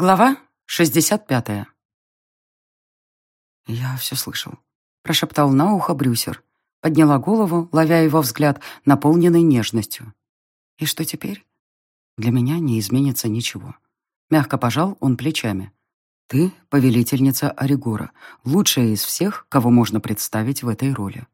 Глава 65. «Я все слышал», — прошептал на ухо Брюсер. Подняла голову, ловя его взгляд, наполненный нежностью. «И что теперь?» «Для меня не изменится ничего». Мягко пожал он плечами. «Ты — повелительница Оригора, лучшая из всех, кого можно представить в этой роли».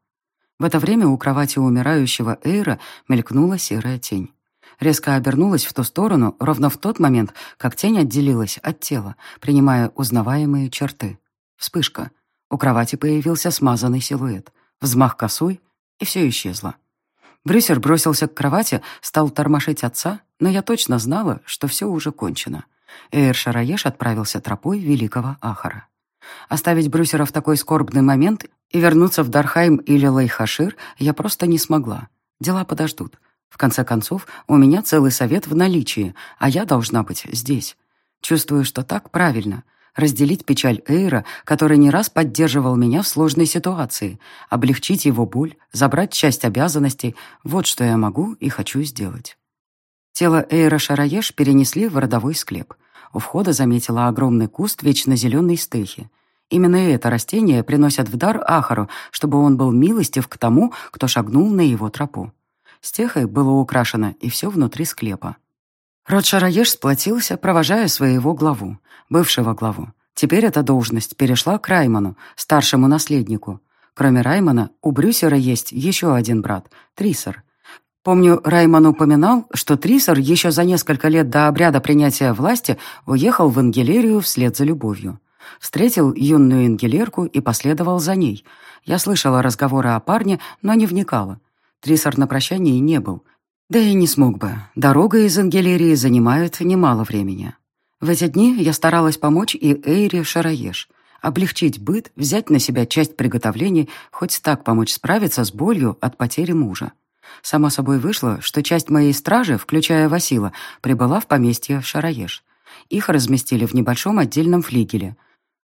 В это время у кровати умирающего Эйра мелькнула серая тень резко обернулась в ту сторону ровно в тот момент, как тень отделилась от тела, принимая узнаваемые черты. Вспышка. У кровати появился смазанный силуэт. Взмах косой, и все исчезло. Брюсер бросился к кровати, стал тормошить отца, но я точно знала, что все уже кончено. Эйр Шараеш отправился тропой великого Ахара. Оставить Брюсера в такой скорбный момент и вернуться в Дархайм или Лейхашир я просто не смогла. Дела подождут. В конце концов, у меня целый совет в наличии, а я должна быть здесь. Чувствую, что так правильно. Разделить печаль Эйра, который не раз поддерживал меня в сложной ситуации, облегчить его боль, забрать часть обязанностей — вот что я могу и хочу сделать. Тело Эйра Шараеш перенесли в родовой склеп. У входа заметила огромный куст вечно зеленой стехи. Именно это растение приносят в дар Ахару, чтобы он был милостив к тому, кто шагнул на его тропу. Стехой было украшено и все внутри склепа. Род Шараеш сплотился, провожая своего главу, бывшего главу. Теперь эта должность перешла к Раймону, старшему наследнику. Кроме Раймона, у Брюсера есть еще один брат, Трисер. Помню, Раймон упоминал, что Трисер еще за несколько лет до обряда принятия власти уехал в Ангелерию вслед за любовью. Встретил юную Ангелерку и последовал за ней. Я слышала разговоры о парне, но не вникала. Трисар на прощании не был. Да и не смог бы. Дорога из Ангелерии занимает немало времени. В эти дни я старалась помочь и Эйре Шараеш. Облегчить быт, взять на себя часть приготовлений, хоть так помочь справиться с болью от потери мужа. Само собой вышло, что часть моей стражи, включая Васила, прибыла в поместье Шараеш. Их разместили в небольшом отдельном флигеле.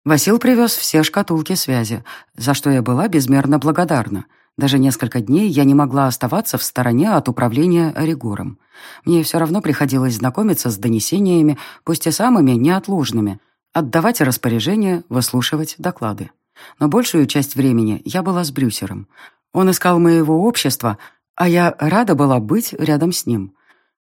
Васил привез все шкатулки связи, за что я была безмерно благодарна. Даже несколько дней я не могла оставаться в стороне от управления Оригором. Мне все равно приходилось знакомиться с донесениями, пусть и самыми неотложными, отдавать распоряжения, выслушивать доклады. Но большую часть времени я была с Брюсером. Он искал моего общества, а я рада была быть рядом с ним.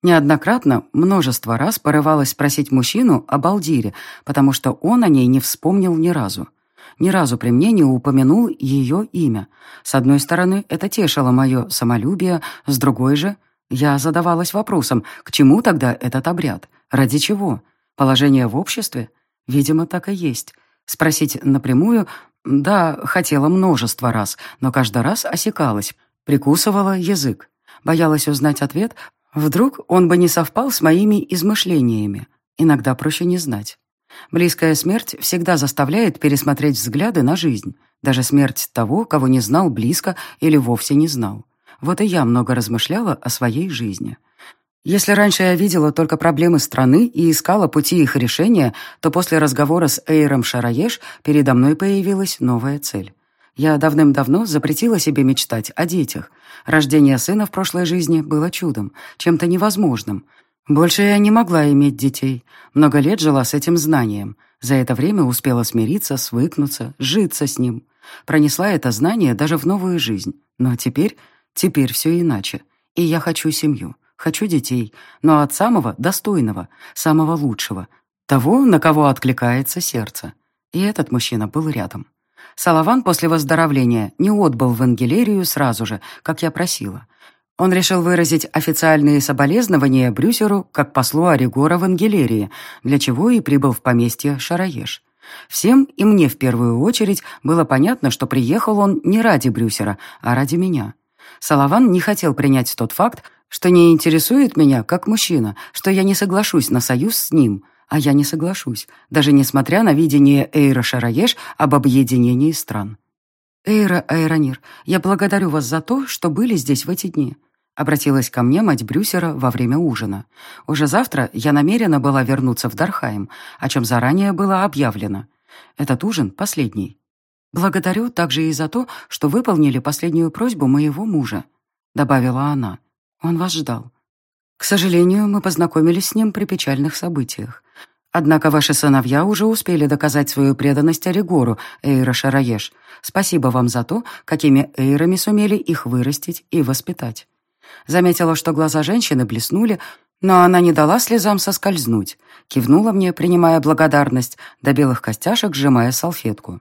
Неоднократно, множество раз порывалась спросить мужчину об Алдире, потому что он о ней не вспомнил ни разу. Ни разу при мне не упомянул ее имя. С одной стороны, это тешило мое самолюбие, с другой же я задавалась вопросом, к чему тогда этот обряд? Ради чего? Положение в обществе? Видимо, так и есть. Спросить напрямую, да, хотела множество раз, но каждый раз осекалась, прикусывала язык. Боялась узнать ответ, вдруг он бы не совпал с моими измышлениями. Иногда проще не знать. Близкая смерть всегда заставляет пересмотреть взгляды на жизнь, даже смерть того, кого не знал близко или вовсе не знал. Вот и я много размышляла о своей жизни. Если раньше я видела только проблемы страны и искала пути их решения, то после разговора с Эйром Шараеш передо мной появилась новая цель. Я давным-давно запретила себе мечтать о детях. Рождение сына в прошлой жизни было чудом, чем-то невозможным, больше я не могла иметь детей. Много лет жила с этим знанием. За это время успела смириться, свыкнуться, житься с ним. Пронесла это знание даже в новую жизнь. Но теперь, теперь все иначе. И я хочу семью, хочу детей, но от самого достойного, самого лучшего, того, на кого откликается сердце. И этот мужчина был рядом. Салаван после выздоровления не отбыл в Ангелерию сразу же, как я просила. Он решил выразить официальные соболезнования Брюсеру как послу Оригора в Ангелерии, для чего и прибыл в поместье Шараеш. Всем, и мне в первую очередь, было понятно, что приехал он не ради Брюсера, а ради меня. Салаван не хотел принять тот факт, что не интересует меня как мужчина, что я не соглашусь на союз с ним, а я не соглашусь, даже несмотря на видение Эйра Шараеш об объединении стран. «Эйра Айронир, я благодарю вас за то, что были здесь в эти дни», обратилась ко мне мать Брюсера во время ужина. «Уже завтра я намерена была вернуться в Дархайм, о чем заранее было объявлено. Этот ужин последний. Благодарю также и за то, что выполнили последнюю просьбу моего мужа», добавила она. «Он вас ждал. К сожалению, мы познакомились с ним при печальных событиях. Однако ваши сыновья уже успели доказать свою преданность Оригору, Эйра Шараеш. Спасибо вам за то, какими эйрами сумели их вырастить и воспитать». Заметила, что глаза женщины блеснули, но она не дала слезам соскользнуть. Кивнула мне, принимая благодарность, до белых костяшек сжимая салфетку.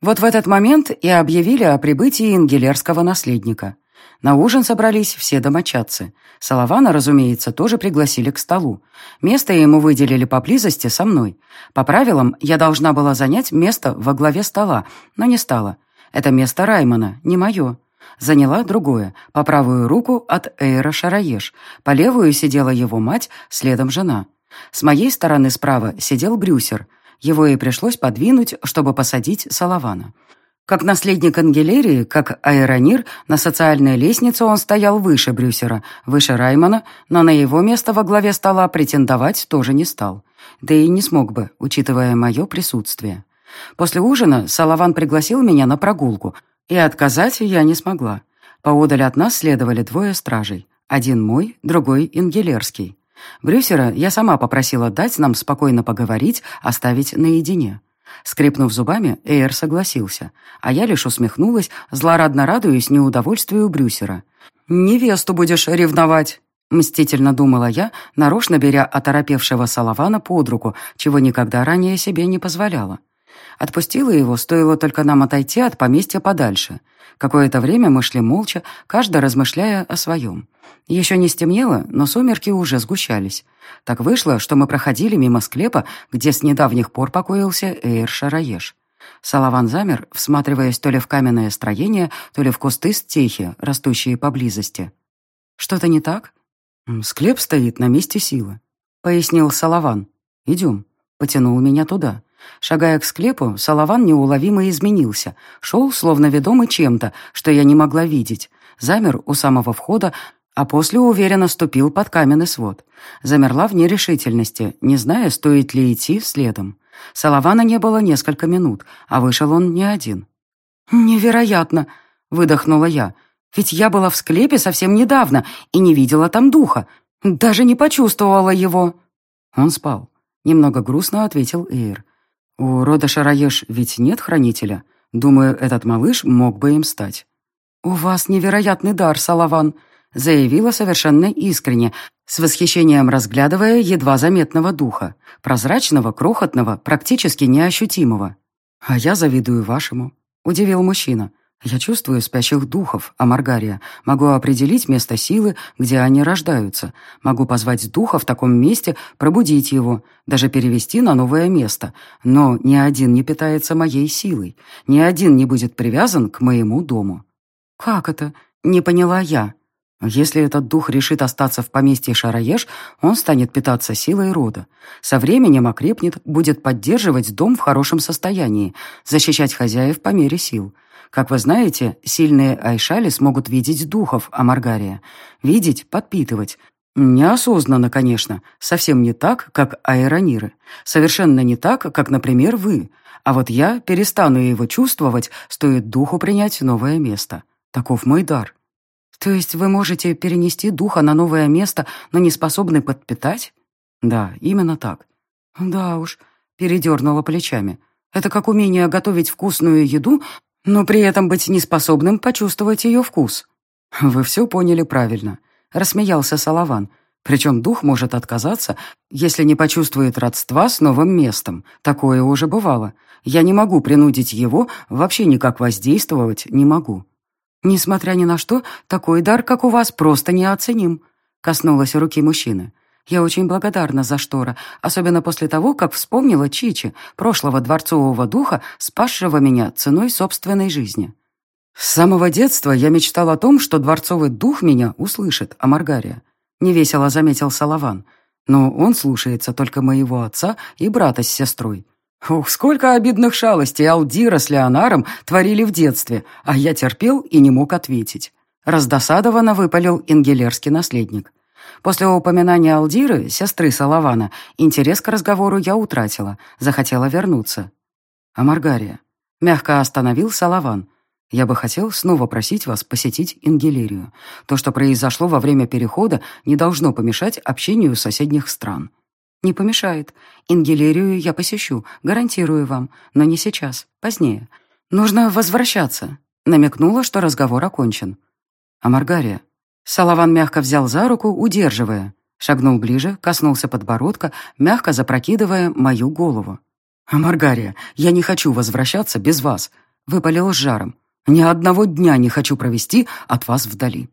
Вот в этот момент и объявили о прибытии ингелерского наследника. На ужин собрались все домочадцы. Салавана, разумеется, тоже пригласили к столу. Место ему выделили поблизости со мной. По правилам, я должна была занять место во главе стола, но не стала. Это место Раймона, не мое. Заняла другое, по правую руку от Эйра Шараеш. По левую сидела его мать, следом жена. С моей стороны справа сидел Брюсер. Его и пришлось подвинуть, чтобы посадить Салавана. Как наследник Ангелерии, как аэронир, на социальной лестнице он стоял выше Брюсера, выше Раймона, но на его место во главе стола претендовать тоже не стал. Да и не смог бы, учитывая мое присутствие. После ужина Салаван пригласил меня на прогулку, и отказать я не смогла. Поодаль от нас следовали двое стражей. Один мой, другой ингелерский. Брюсера я сама попросила дать нам спокойно поговорить, оставить наедине. Скрипнув зубами, Эйр согласился, а я лишь усмехнулась, злорадно радуясь неудовольствию Брюсера. «Невесту будешь ревновать!» Мстительно думала я, нарочно беря оторопевшего Салавана под руку, чего никогда ранее себе не позволяла. Отпустила его, стоило только нам отойти от поместья подальше. Какое-то время мы шли молча, каждый размышляя о своем. Еще не стемнело, но сумерки уже сгущались. Так вышло, что мы проходили мимо склепа, где с недавних пор покоился Эйр Шараеш. Салаван замер, всматриваясь то ли в каменное строение, то ли в кусты стехи, растущие поблизости. «Что-то не так?» «Склеп стоит на месте силы», — пояснил Салаван. «Идем». Потянул меня туда. Шагая к склепу, Салаван неуловимо изменился. Шел, словно ведомый чем-то, что я не могла видеть. Замер у самого входа, а после уверенно ступил под каменный свод. Замерла в нерешительности, не зная, стоит ли идти следом. Салавана не было несколько минут, а вышел он не один. «Невероятно!» — выдохнула я. «Ведь я была в склепе совсем недавно и не видела там духа. Даже не почувствовала его». Он спал. Немного грустно ответил Эйр. «У рода Шараеш ведь нет хранителя. Думаю, этот малыш мог бы им стать». «У вас невероятный дар, Салаван», — заявила совершенно искренне, с восхищением разглядывая едва заметного духа, прозрачного, крохотного, практически неощутимого. «А я завидую вашему», — удивил мужчина. Я чувствую спящих духов, Амаргария. Могу определить место силы, где они рождаются. Могу позвать духа в таком месте, пробудить его, даже перевести на новое место. Но ни один не питается моей силой. Ни один не будет привязан к моему дому. Как это? Не поняла я. Если этот дух решит остаться в поместье Шараеш, он станет питаться силой рода. Со временем окрепнет, будет поддерживать дом в хорошем состоянии, защищать хозяев по мере сил. Как вы знаете, сильные айшали смогут видеть духов Амаргария. Видеть, подпитывать. Неосознанно, конечно. Совсем не так, как аэрониры. Совершенно не так, как, например, вы. А вот я перестану его чувствовать, стоит духу принять новое место. Таков мой дар. То есть вы можете перенести духа на новое место, но не способны подпитать? Да, именно так. Да уж, передернула плечами. Это как умение готовить вкусную еду, но при этом быть неспособным почувствовать ее вкус. Вы все поняли правильно, рассмеялся Салаван. Причем дух может отказаться, если не почувствует родства с новым местом. Такое уже бывало. Я не могу принудить его, вообще никак воздействовать не могу. Несмотря ни на что, такой дар, как у вас, просто неоценим. Коснулась руки мужчины. Я очень благодарна за Штора, особенно после того, как вспомнила Чичи, прошлого дворцового духа, спасшего меня ценой собственной жизни. С самого детства я мечтал о том, что дворцовый дух меня услышит, а Маргария. Невесело заметил Салаван. Но он слушается только моего отца и брата с сестрой. Ух, сколько обидных шалостей Алдира с Леонаром творили в детстве, а я терпел и не мог ответить. Раздосадованно выпалил ингелерский наследник. После упоминания Алдиры, сестры Салавана, интерес к разговору я утратила, захотела вернуться. А Маргария? Мягко остановил Салаван. Я бы хотел снова просить вас посетить Ингелерию. То, что произошло во время перехода, не должно помешать общению соседних стран. Не помешает. Ингелерию я посещу, гарантирую вам, но не сейчас, позднее. Нужно возвращаться. Намекнула, что разговор окончен. А Маргария? Салаван мягко взял за руку, удерживая. Шагнул ближе, коснулся подбородка, мягко запрокидывая мою голову. «А Маргария, я не хочу возвращаться без вас», — выпалил с жаром. «Ни одного дня не хочу провести от вас вдали».